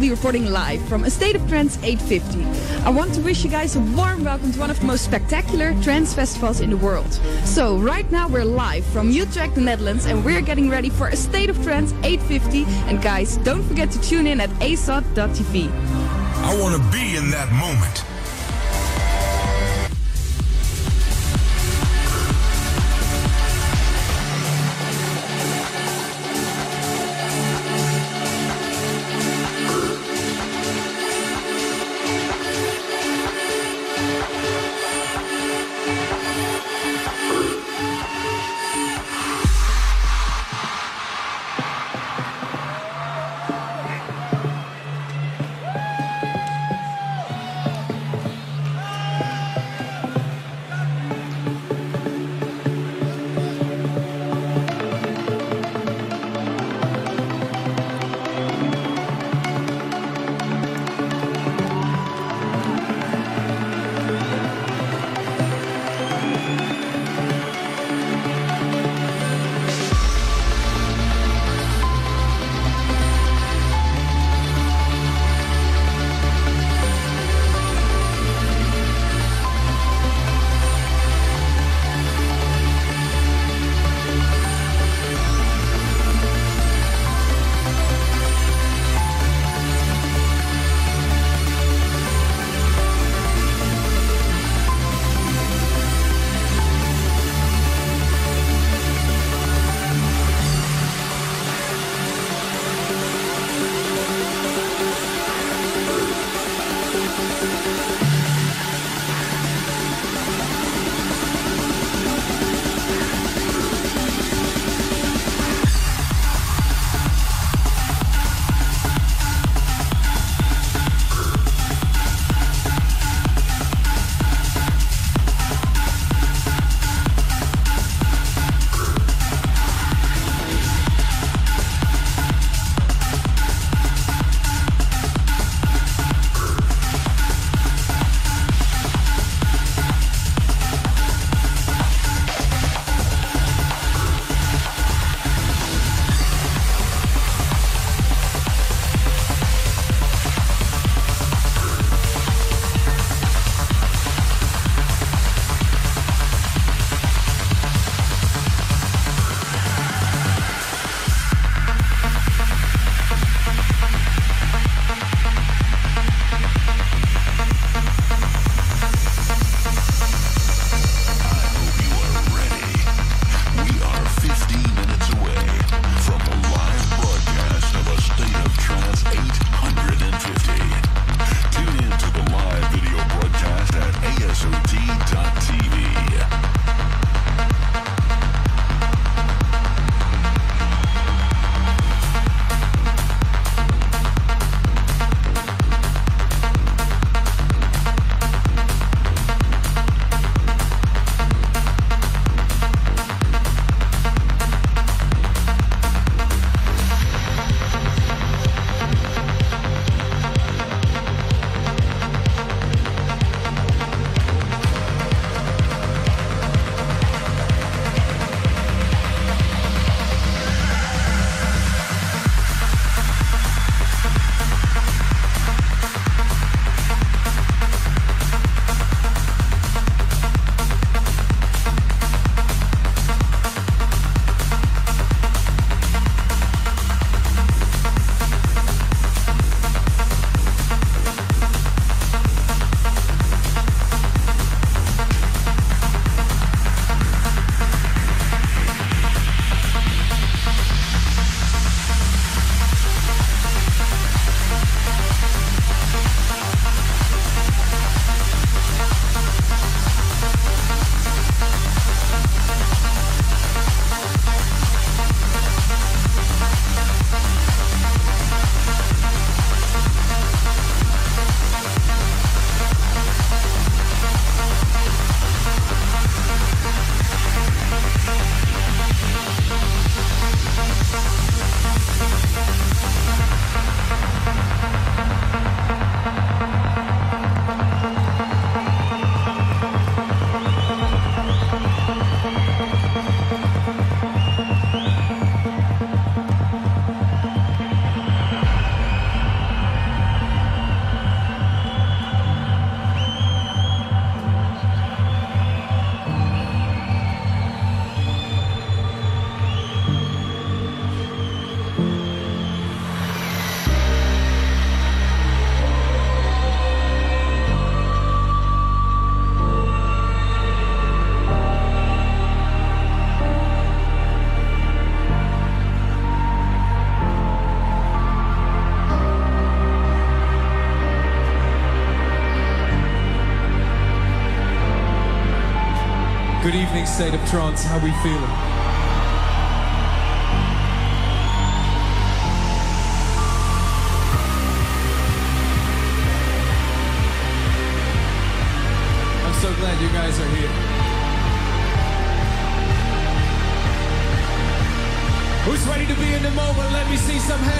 be reporting live from A State of Trance 850. I want to wish you guys a warm welcome to one of the most spectacular trance festivals in the world. So, right now we're live from Utrecht, the Netherlands, and we're getting ready for A State of Trance 850. And guys, don't forget to tune in at asot.tv. I want to be in that moment. Evening, State of Trance. How we feeling? I'm so glad you guys are here. Who's ready to be in the moment? Let me see some hands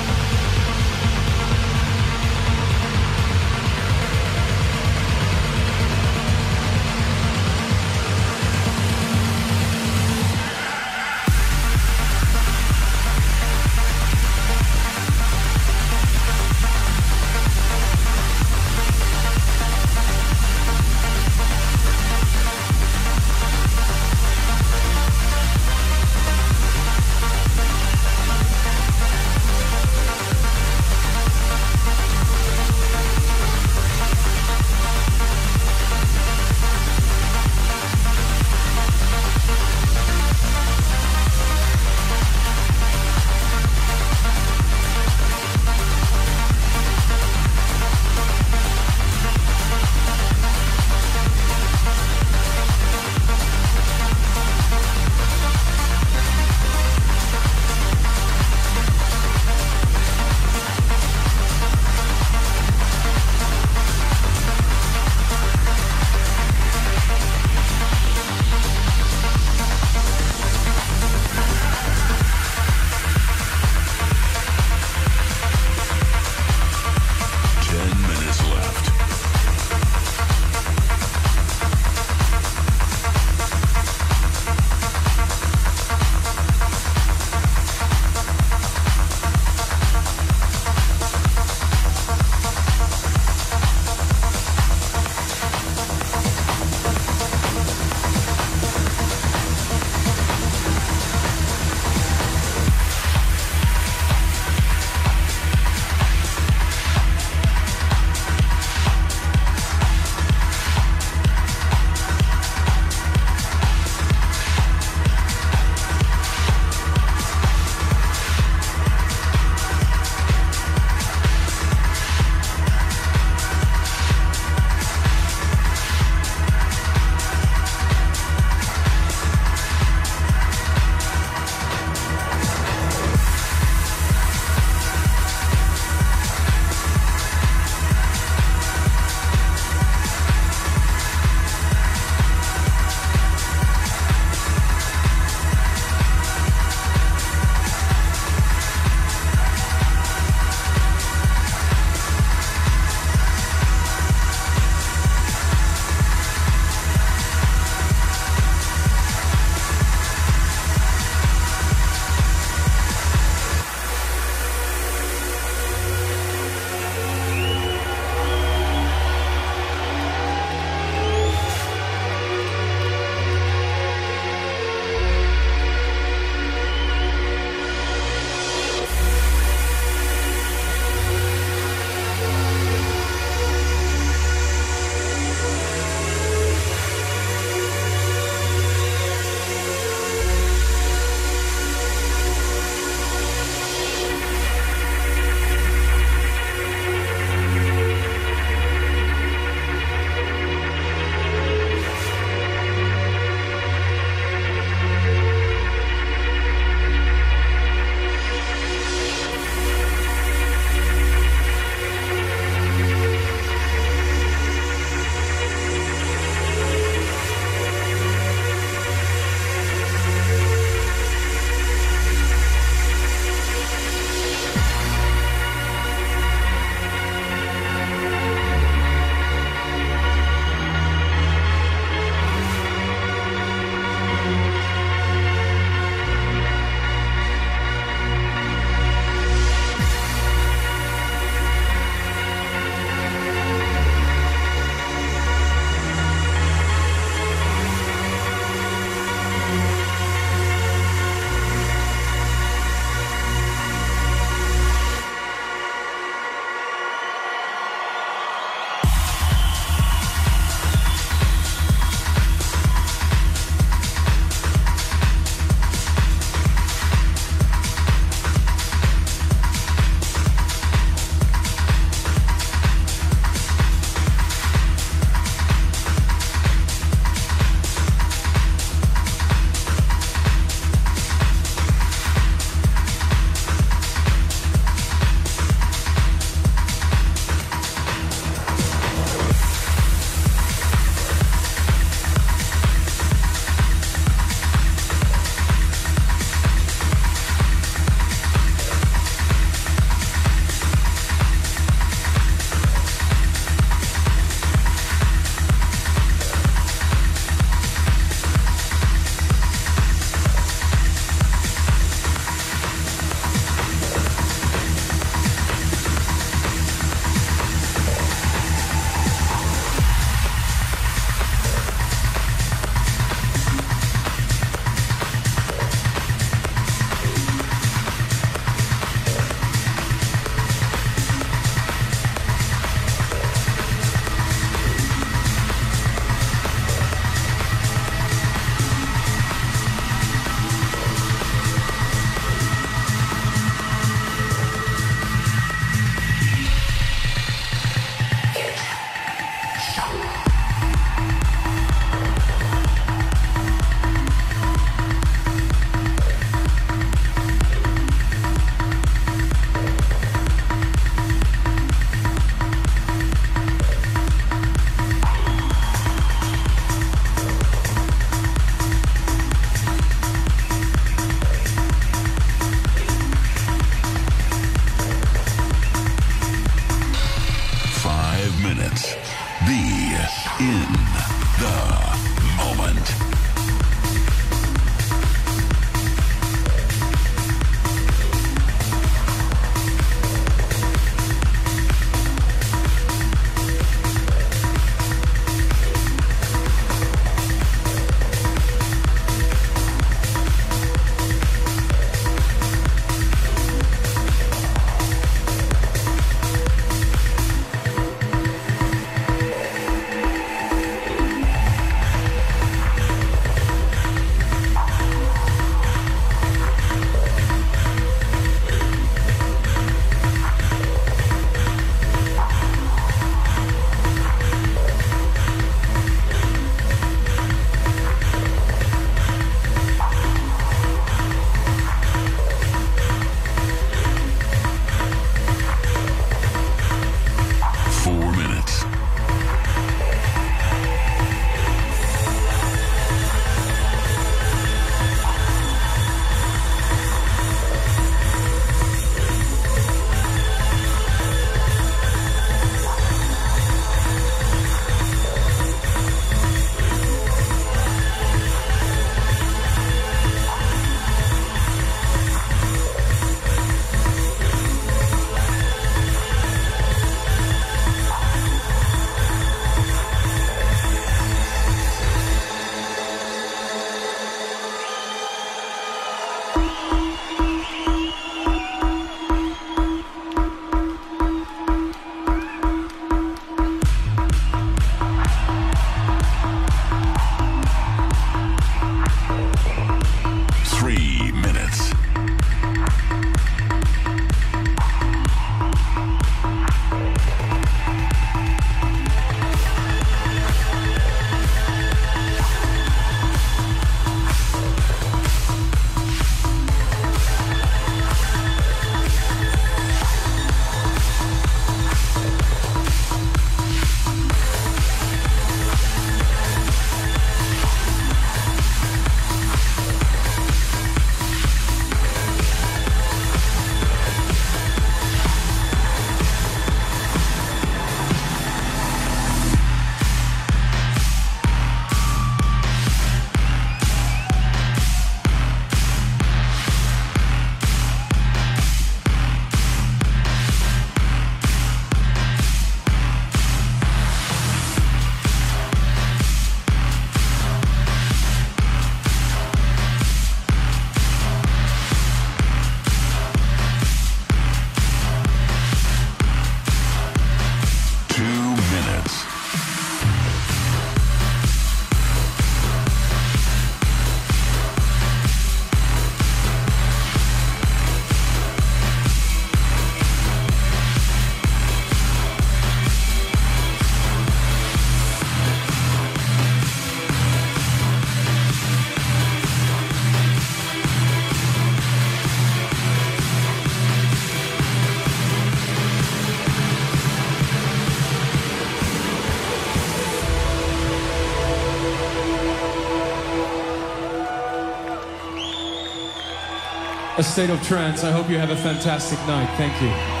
A State of Trance. I hope you have a fantastic night. Thank you.